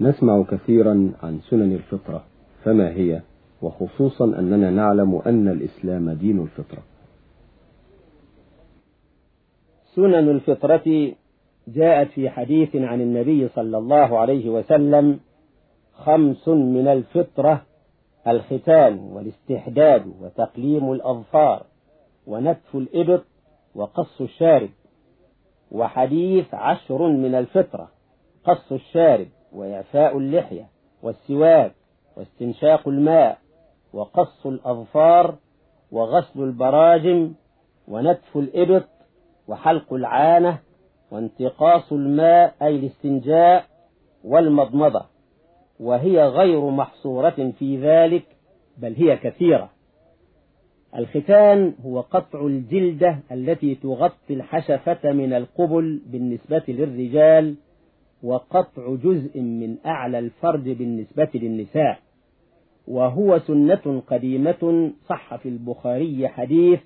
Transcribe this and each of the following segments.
نسمع كثيرا عن سنن الفطرة فما هي؟ وخصوصا أننا نعلم أن الإسلام دين الفطرة. سنن الفطرة جاءت في حديث عن النبي صلى الله عليه وسلم خمس من الفطرة الختان والاستحداد وتقليم الأظفار ونتف الإبط وقص الشارب. وحديث عشر من الفطرة قص الشارب. وإعفاء اللحية والسواك واستنشاق الماء وقص الأظفار وغسل البراجم ونتف الإبط وحلق العانة وانتقاص الماء أي الاستنجاء والمضمضة. وهي غير محصورة في ذلك بل هي كثيرة. الختان هو قطع الجلدة التي تغطي الحشفة من القبل بالنسبة للرجال وقطع جزء من أعلى الفرج بالنسبة للنساء. وهو سنة قديمة صح في البخاري حديث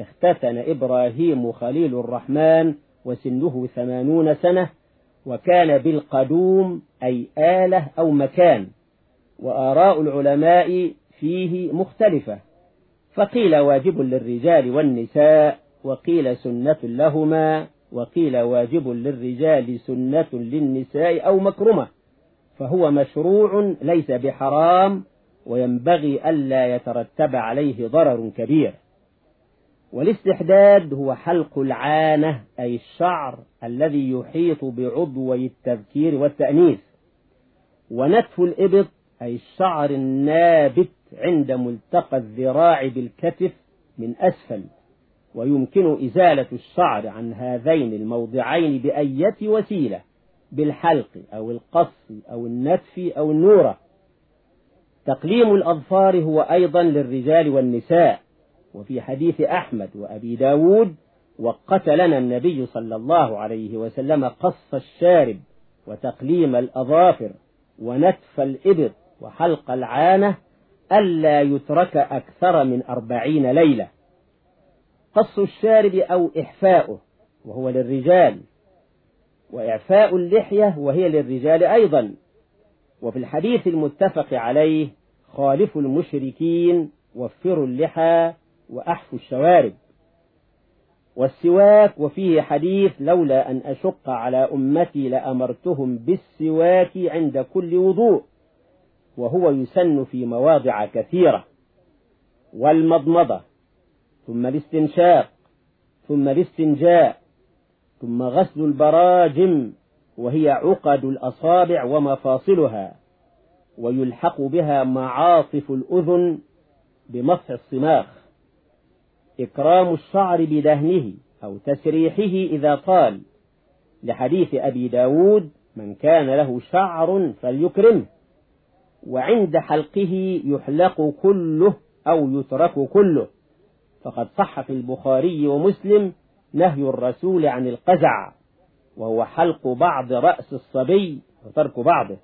اختتن إبراهيم خليل الرحمن وسنه ثمانون سنة وكان بالقدوم أي آلة أو مكان. وآراء العلماء فيه مختلفة. فقيل واجب للرجال والنساء وقيل سنة لهما. وقيل واجب للرجال سنة للنساء أو مكرمة فهو مشروع ليس بحرام وينبغي ألا يترتب عليه ضرر كبير. والاستحداد هو حلق العانة أي الشعر الذي يحيط بعضوي التذكير والتأنيث. ونتف الإبط أي الشعر النابت عند ملتقى الذراع بالكتف من أسفل. ويمكن إزالة الشعر عن هذين الموضعين بأية وسيلة بالحلق أو القص أو النتف أو النورة. تقليم الأظفار هو أيضا للرجال والنساء. وفي حديث أحمد وأبي داود وقتلنا النبي صلى الله عليه وسلم قص الشارب وتقليم الأظافر ونتف الإبط وحلق العانة ألا يترك أكثر من أربعين ليلة. قص الشارب أو إحفاؤه وهو للرجال. وإعفاء اللحية وهي للرجال أيضا. وفي الحديث المتفق عليه خالف المشركين وفروا اللحى وأحفوا الشوارب. والسواك وفيه حديث لولا أن أشق على أمتي لأمرتهم بالسواك عند كل وضوء وهو يسن في مواضع كثيرة. والمضمضة ثم الاستنشاق ثم الاستنجاء ثم غسل البراجم وهي عقد الأصابع ومفاصلها ويلحق بها معاطف الأذن بمسح الصماخ. إكرام الشعر بدهنه أو تسريحه إذا طال لحديث أبي داود من كان له شعر فليكرمه وعند حلقه يحلق كله أو يترك كله. فقد صح في البخاري ومسلم نهي الرسول عن القزع وهو حلق بعض رأس الصبي وترك بعضه.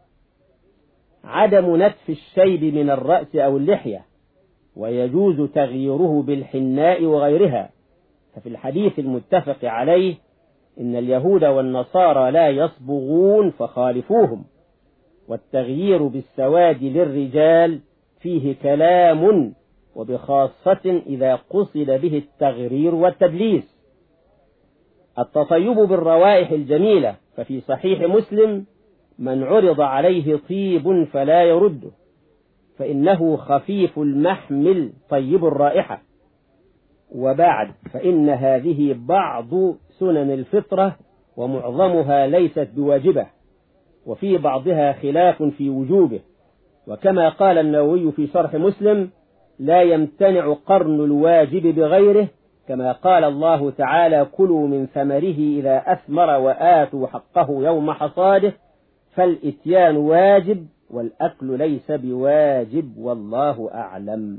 عدم نتف الشيب من الرأس أو اللحية ويجوز تغييره بالحناء وغيرها. ففي الحديث المتفق عليه إن اليهود والنصارى لا يصبغون فخالفوهم والتغيير بالسواد للرجال فيه كلام وبخاصة إذا قصد به التغرير والتدليس. التطيب بالروائح الجميلة ففي صحيح مسلم من عرض عليه طيب فلا يرده فإنه خفيف المحمل طيب الرائحة. وبعد فإن هذه بعض سنن الفطرة ومعظمها ليست بواجبة وفي بعضها خلاف في وجوبه. وكما قال النووي في شرح مسلم لا يمتنع قرن الواجب بغيره كما قال الله تعالى كلوا من ثمره إذا أثمر وآتوا حقه يوم حصاده فالإتيان واجب والأكل ليس بواجب والله أعلم.